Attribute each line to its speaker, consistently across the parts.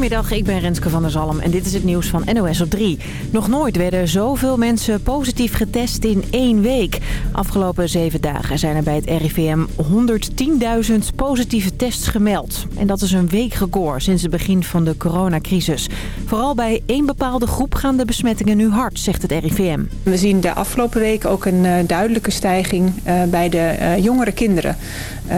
Speaker 1: Goedemiddag, ik ben Renske van der Zalm en dit is het nieuws van NOS op 3. Nog nooit werden zoveel mensen positief getest in één week. Afgelopen zeven dagen zijn er bij het RIVM 110.000 positieve tests gemeld. En dat is een weekrecord sinds het begin van de coronacrisis. Vooral bij één bepaalde groep gaan de besmettingen nu hard, zegt het RIVM.
Speaker 2: We zien de afgelopen week ook een uh, duidelijke stijging uh, bij de uh, jongere kinderen.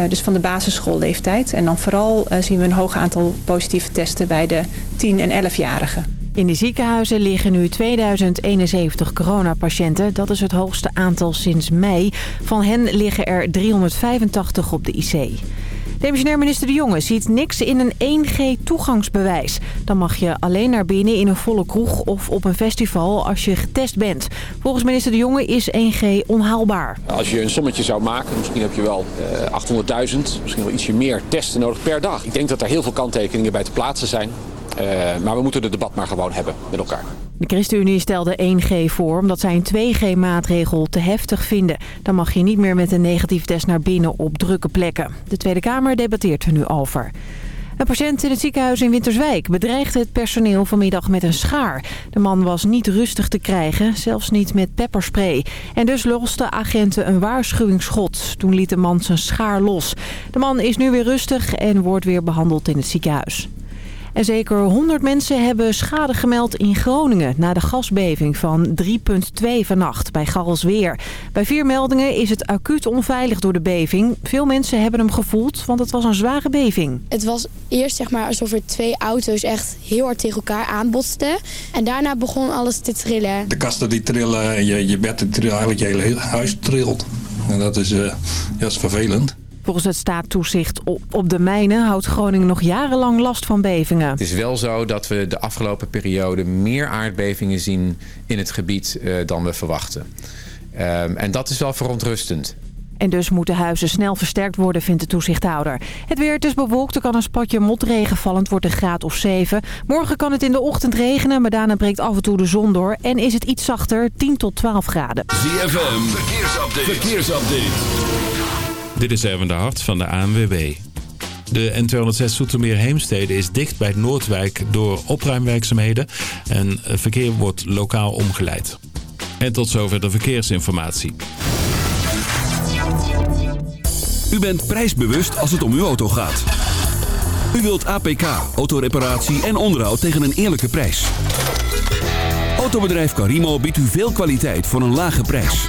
Speaker 2: dus van de basisschoolleeftijd. En dan vooral zien we een hoog aantal positieve testen bij de 10- en 11-jarigen.
Speaker 1: In de ziekenhuizen liggen nu 2071 coronapatiënten. Dat is het hoogste aantal sinds mei. Van hen liggen er 385 op de IC. Demissionair minister De Jonge ziet niks in een 1G-toegangsbewijs. Dan mag je alleen naar binnen in een volle kroeg of op een festival als je getest bent. Volgens minister De Jonge is 1G onhaalbaar.
Speaker 3: Als je een sommetje zou maken, misschien heb je wel uh, 800.000, misschien wel ietsje meer testen nodig per dag. Ik denk dat er heel veel kanttekeningen bij te plaatsen zijn. Uh, maar we moeten het debat maar gewoon hebben met elkaar.
Speaker 1: De ChristenUnie stelde 1G voor omdat zij een 2G-maatregel te heftig vinden. Dan mag je niet meer met een negatief test naar binnen op drukke plekken. De Tweede Kamer debatteert er nu over. Een patiënt in het ziekenhuis in Winterswijk bedreigde het personeel vanmiddag met een schaar. De man was niet rustig te krijgen, zelfs niet met pepperspray. En dus losten agenten een waarschuwingsschot. Toen liet de man zijn schaar los. De man is nu weer rustig en wordt weer behandeld in het ziekenhuis. En zeker 100 mensen hebben schade gemeld in Groningen... na de gasbeving van 3,2 vannacht bij Garrelsweer. Bij vier meldingen is het acuut onveilig door de beving. Veel mensen hebben hem gevoeld, want het was een zware beving.
Speaker 4: Het was eerst zeg maar, alsof er twee auto's echt heel hard tegen elkaar aanbotsten. En daarna begon alles te trillen.
Speaker 5: De kasten die trillen en je, je bed trillen, eigenlijk je hele huis trilt. En dat is, uh, dat is vervelend.
Speaker 1: Volgens het staattoezicht op de mijnen houdt Groningen nog jarenlang last van bevingen.
Speaker 6: Het is wel zo dat we de afgelopen periode meer aardbevingen zien in het gebied uh, dan we verwachten. Um, en dat is wel verontrustend.
Speaker 1: En dus moeten huizen snel versterkt worden, vindt de toezichthouder. Het weer, het is bewolkt, er kan een spatje motregen vallen. Het wordt een graad of 7. Morgen kan het in de ochtend regenen, maar daarna breekt af en toe de zon door. En is het iets zachter, 10 tot 12 graden.
Speaker 7: ZFM, verkeersupdate. verkeersupdate.
Speaker 8: Dit is Erwin de Hart van de ANWB. De N206 Soetermeer Heemstede is dicht bij Noordwijk door opruimwerkzaamheden en verkeer wordt lokaal omgeleid. En tot zover de verkeersinformatie.
Speaker 7: U bent prijsbewust als het om uw auto gaat. U wilt APK, autoreparatie en onderhoud tegen een eerlijke prijs. Autobedrijf Carimo biedt u veel kwaliteit voor een lage prijs.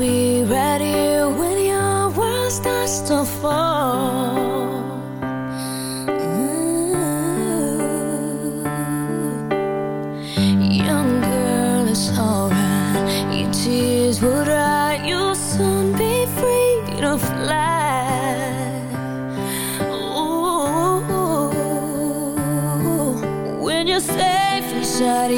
Speaker 9: Be ready when your world starts to fall. Mm. Young girl, it's alright. Your tears will dry. You'll soon be free to fly. When you're safe inside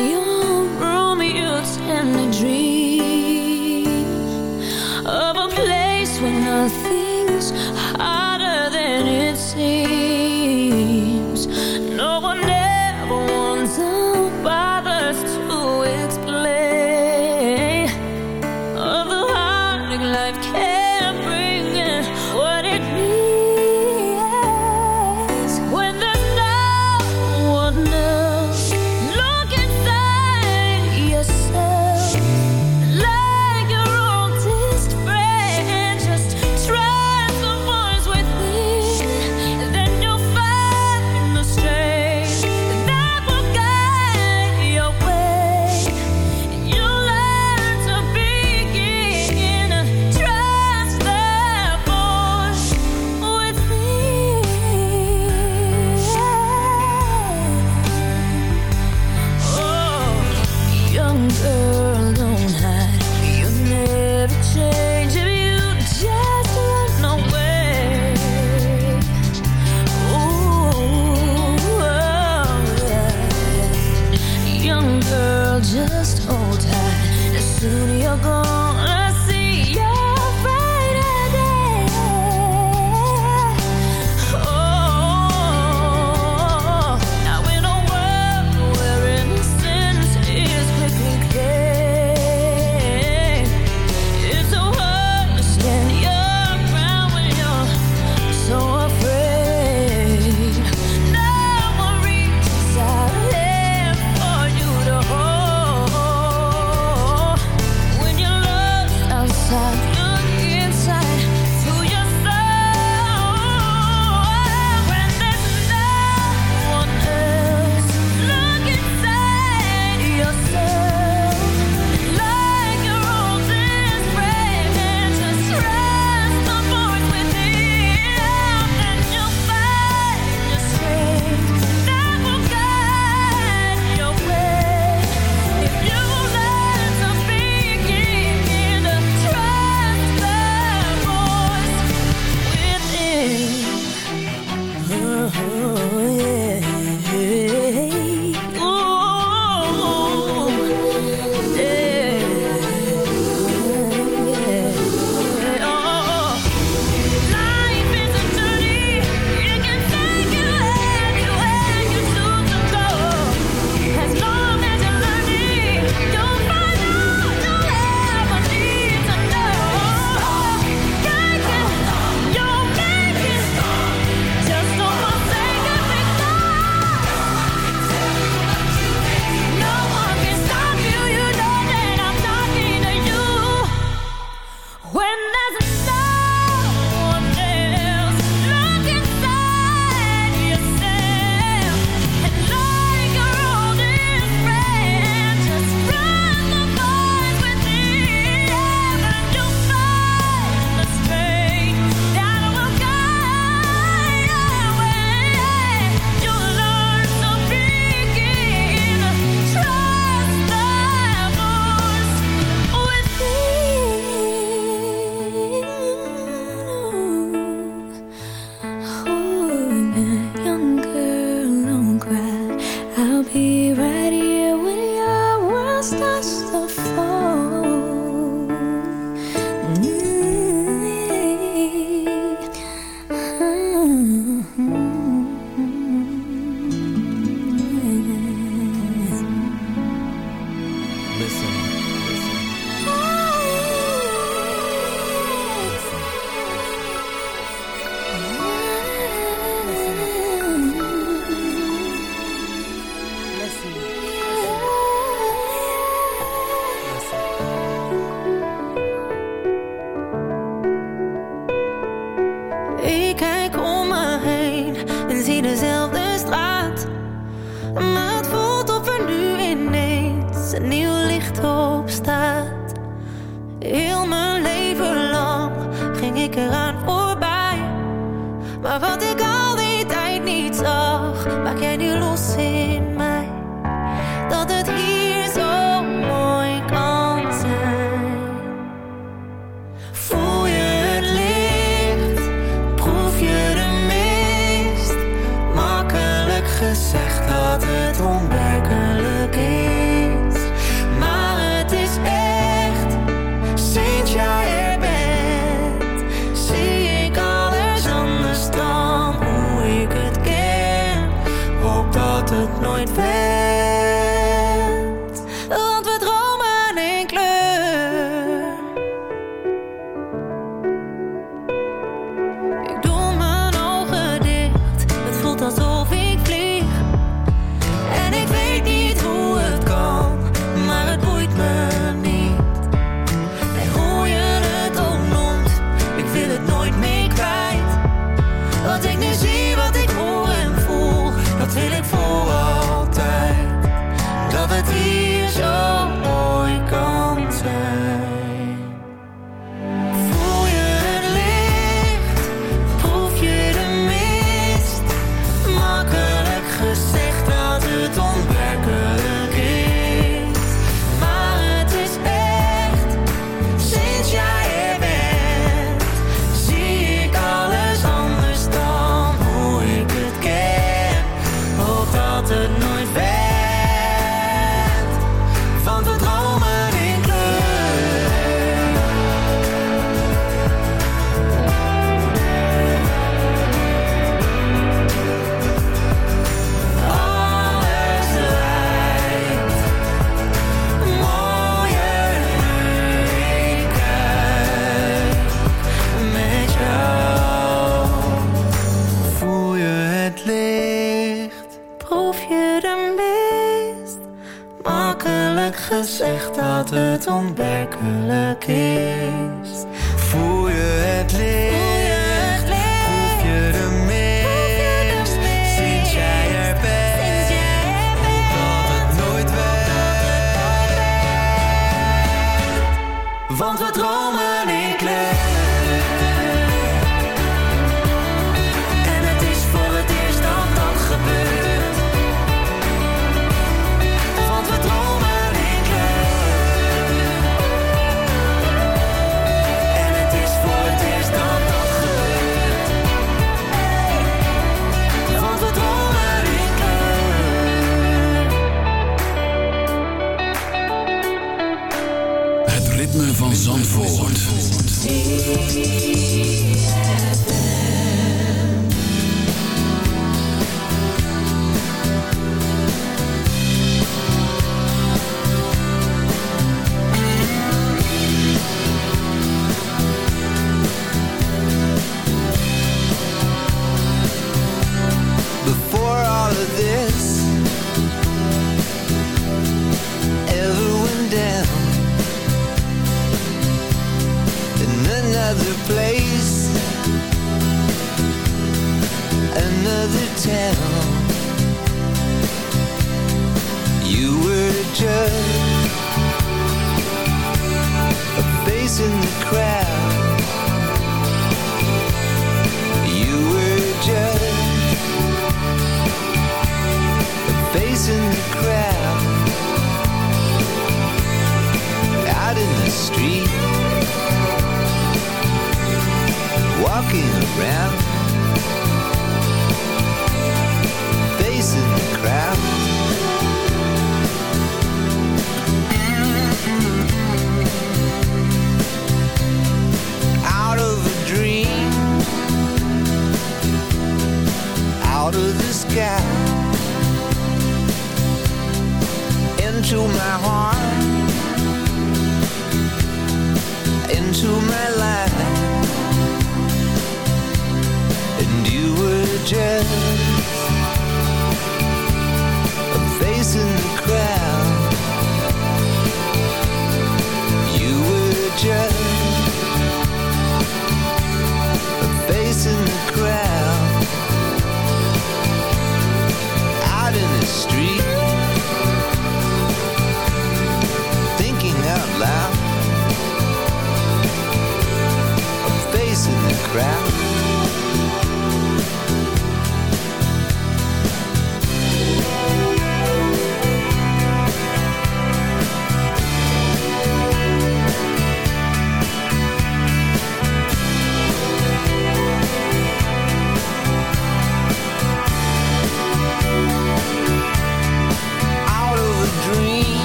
Speaker 9: just
Speaker 10: hold tight. As soon you're gone. When dat het onwerkelijk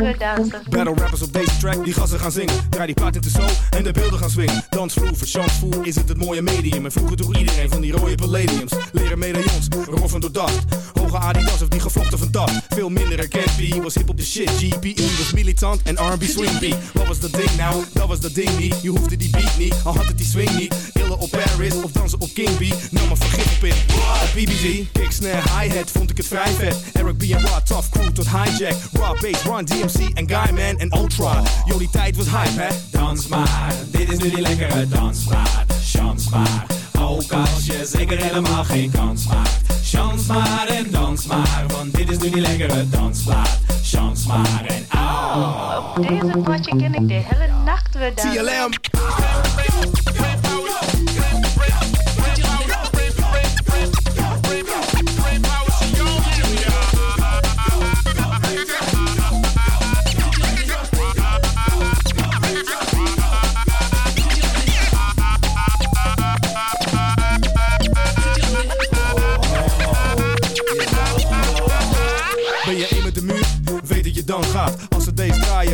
Speaker 11: Battle rappers op deze track, die gassen gaan zingen. Draai die plaat in de zo en de beelden gaan swingen. Dansvloer, verchansvoer is het het mooie medium. En vroeger droeg iedereen van die rode palladiums. Leren medaillons, roffen door dacht. Hoge Adidas of die gevlochten van dat. Veel minder herkend, was hip op de shit. GPE was militant en R&B swing beat. Wat was dat ding nou? Dat was dat ding niet. Je hoefde die beat niet, al had het die swing niet. Illen op Paris of dansen op King B. Nam maar vergif op in. Op BBG, kick, snare, hi-hat vond ik het vrij vet. Eric B en Rod, tough crew tot hijack. Bass, Run en Guyman en Ultra. Die tijd was hype, hè?
Speaker 12: Dans maar, dit is nu die lekkere dansmaat. Chans maar, ook als je zeker helemaal geen kans maakt. Chans maar en dans maar, want dit is nu die lekkere dansplaat. Chans maar en au.
Speaker 13: Op deze potje ken ik de hele nacht weer dansen.
Speaker 11: TLM.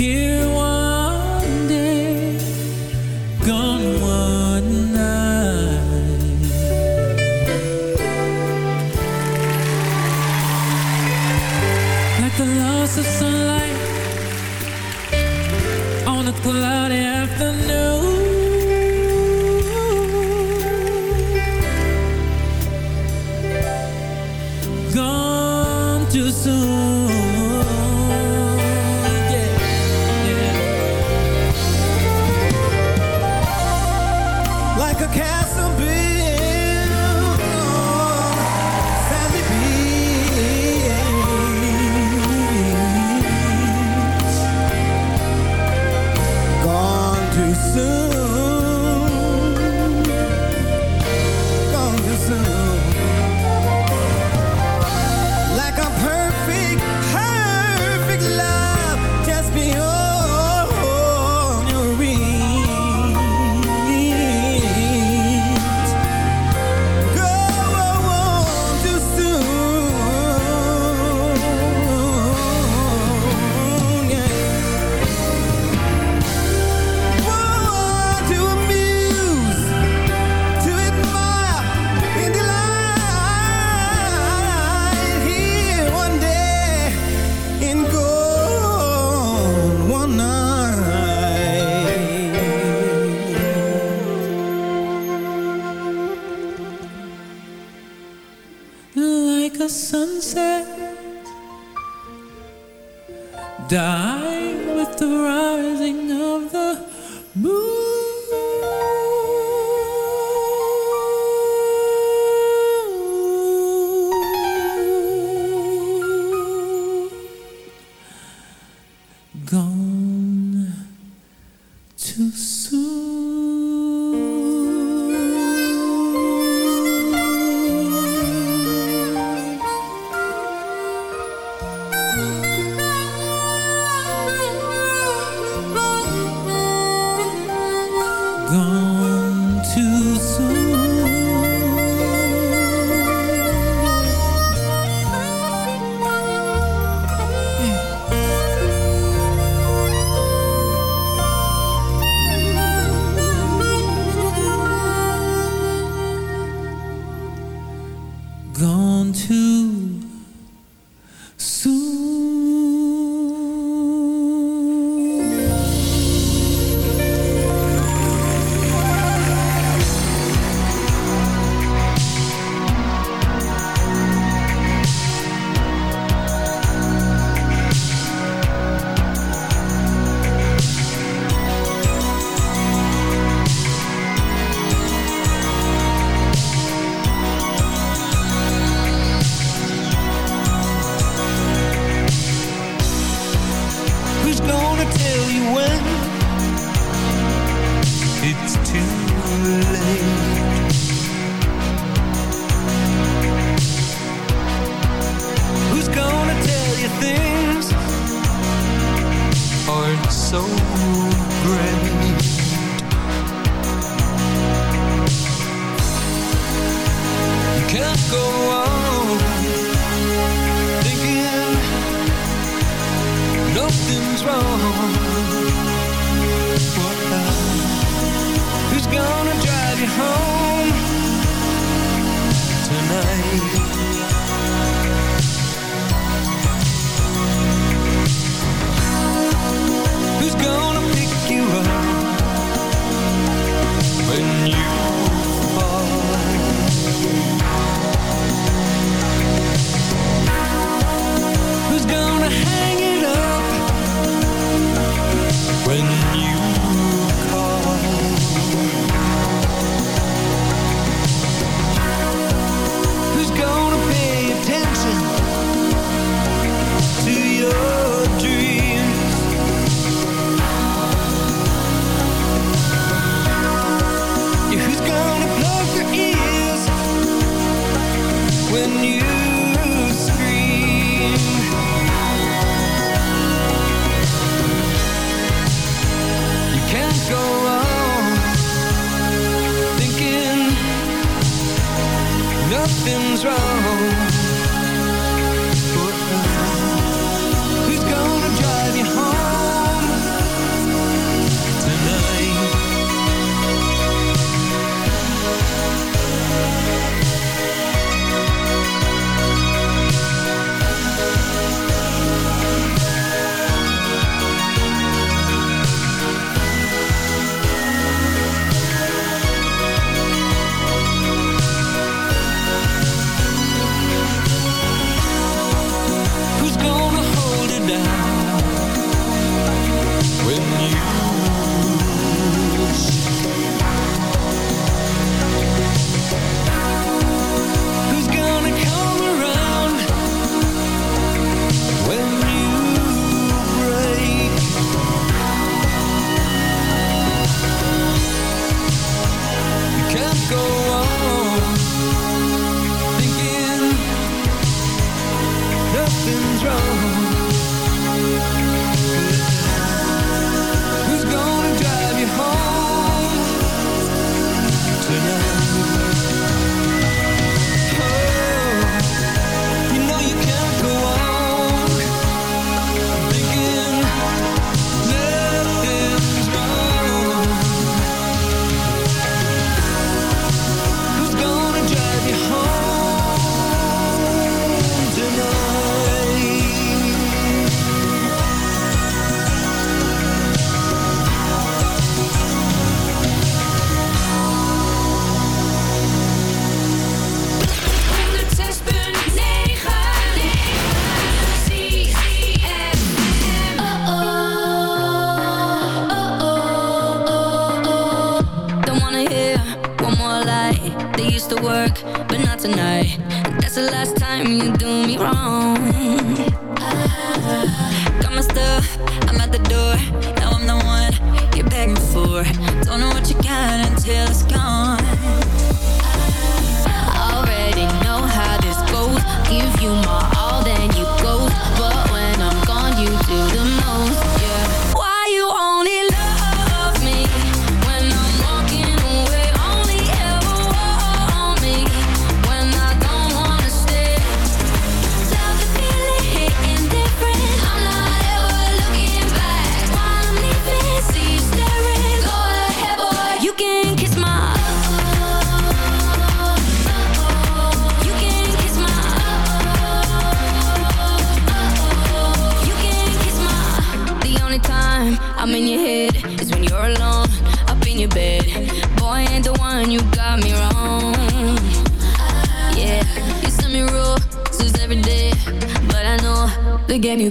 Speaker 14: Here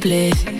Speaker 14: the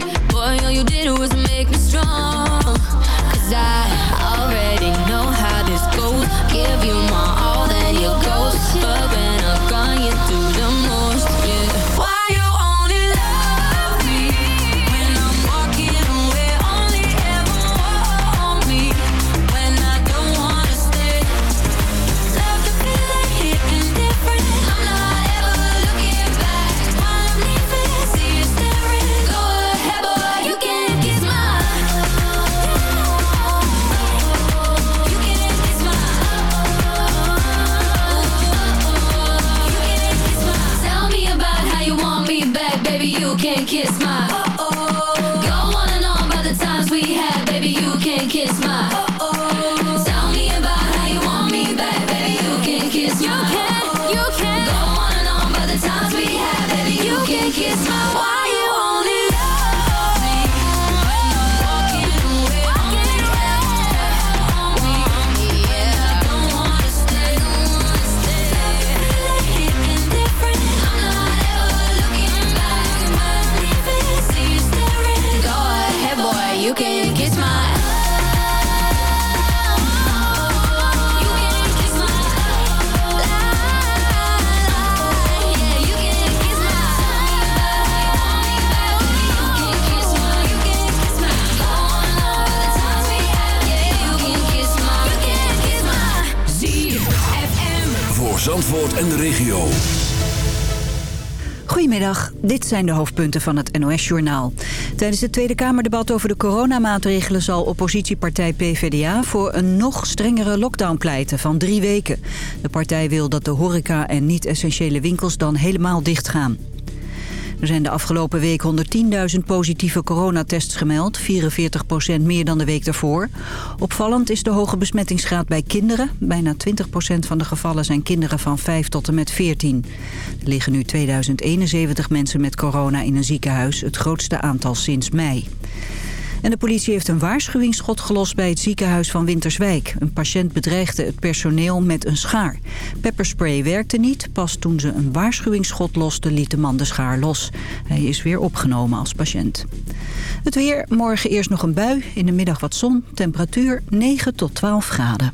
Speaker 7: En de regio.
Speaker 15: Goedemiddag, dit zijn de hoofdpunten van het NOS-journaal. Tijdens het Tweede Kamerdebat over de coronamaatregelen... zal oppositiepartij PvdA voor een nog strengere lockdown pleiten van drie weken. De partij wil dat de horeca en niet-essentiële winkels dan helemaal dichtgaan. Er zijn de afgelopen week 110.000 positieve coronatests gemeld, 44% meer dan de week daarvoor. Opvallend is de hoge besmettingsgraad bij kinderen. Bijna 20% van de gevallen zijn kinderen van 5 tot en met 14. Er liggen nu 2071 mensen met corona in een ziekenhuis, het grootste aantal sinds mei. En de politie heeft een waarschuwingsschot gelost bij het ziekenhuis van Winterswijk. Een patiënt bedreigde het personeel met een schaar. Pepperspray werkte niet. Pas toen ze een waarschuwingsschot loste liet de man de schaar los. Hij is weer opgenomen als patiënt. Het weer, morgen eerst nog een bui. In de middag wat zon. Temperatuur 9 tot 12 graden.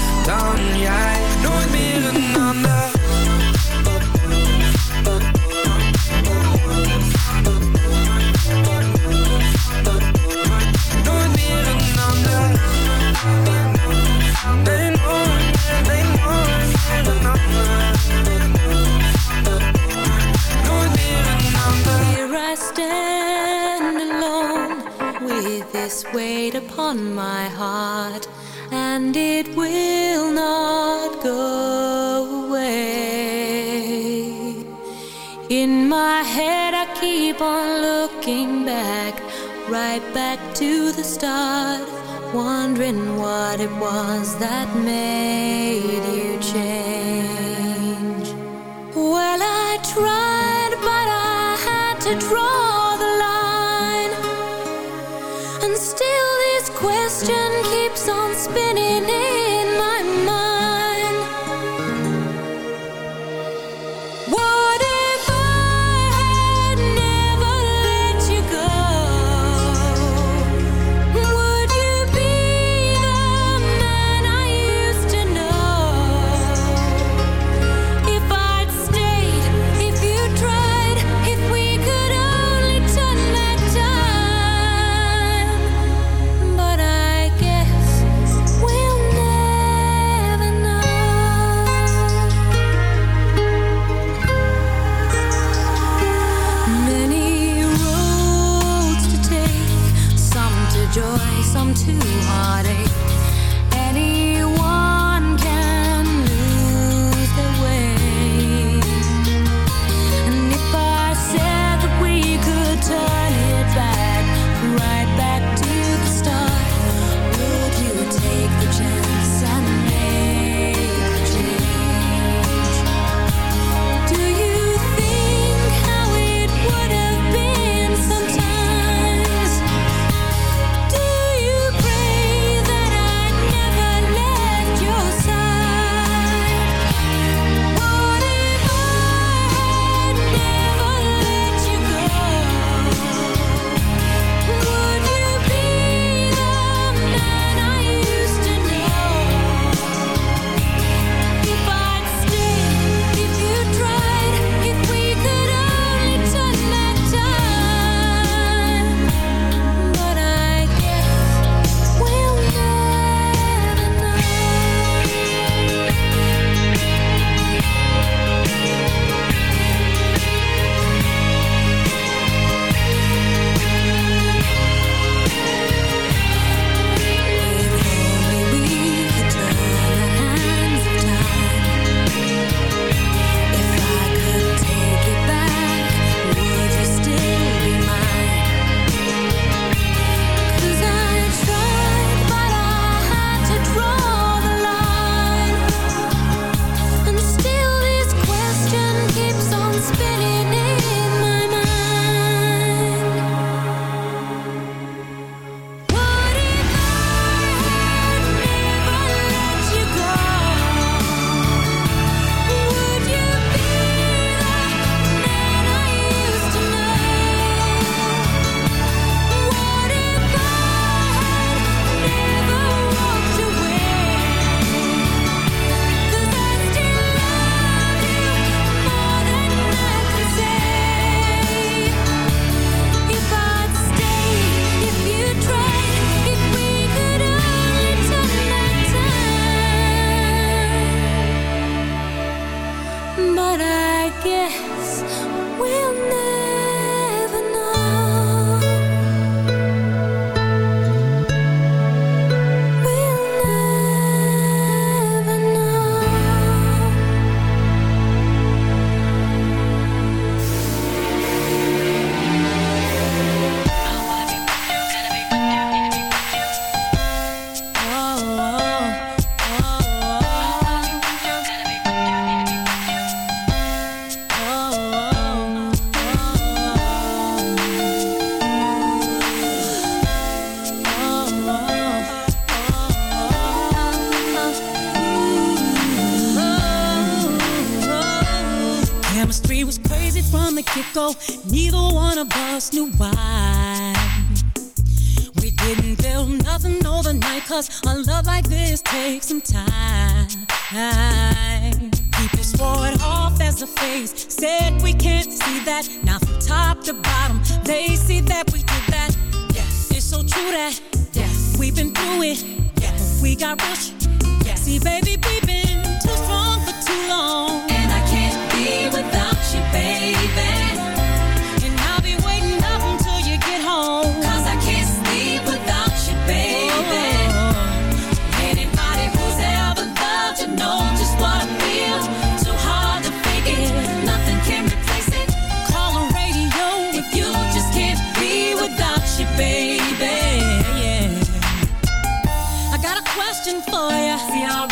Speaker 16: noia. Se alguém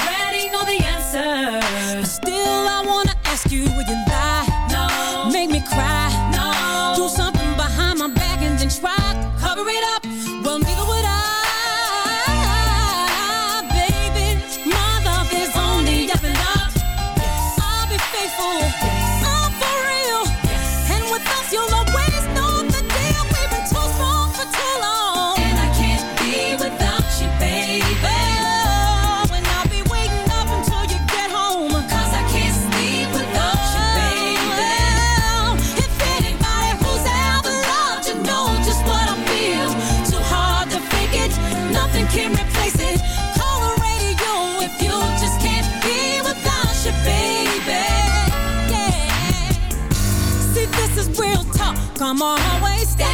Speaker 16: I'ma always stay.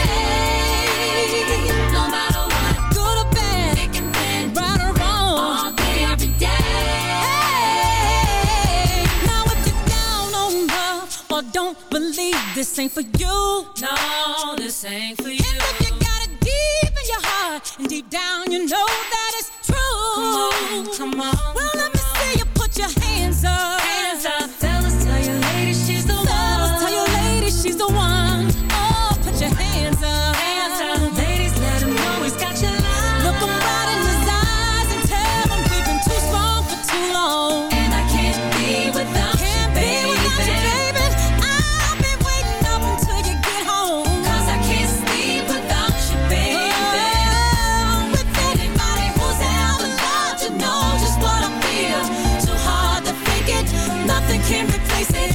Speaker 16: No matter what, good or bad, thick and thin, right or wrong, all day every day. Hey, now if you're down on love or don't believe this ain't for you, no, this ain't for you. I can't replace it.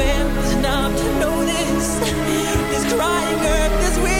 Speaker 10: swim enough to notice this crying earth, this
Speaker 11: weird.